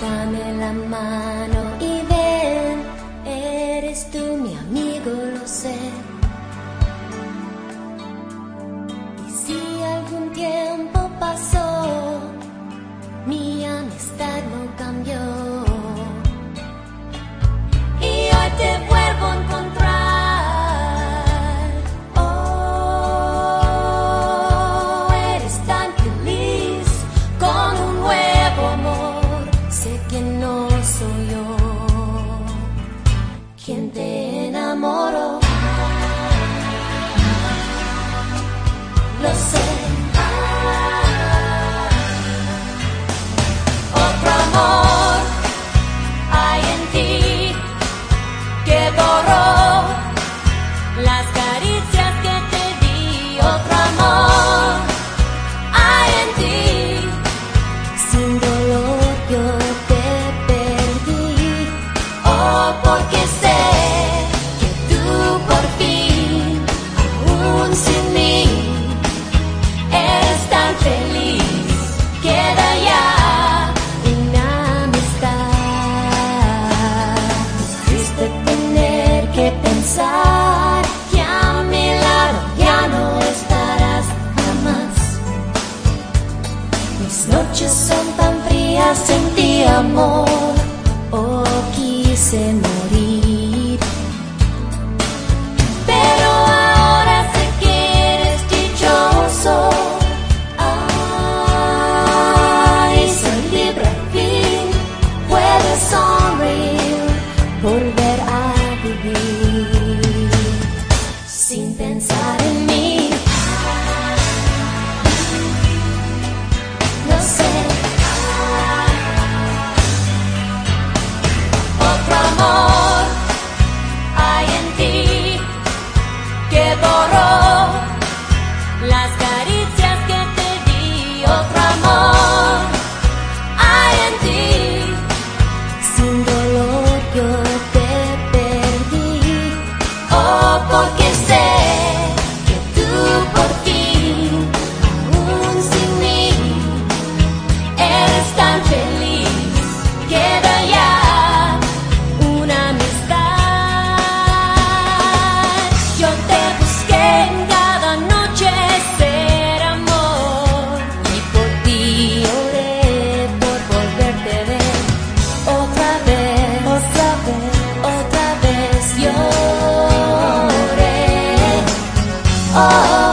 Dame la mano y ven, eres tú mi amigo, lo sé. enamoro. amor oh quise morir. Pero ahora sé que eres dichoso. Ay, soy libre al fin, puedo sonreír, volver a vivir sin pensar en mí. oh, oh.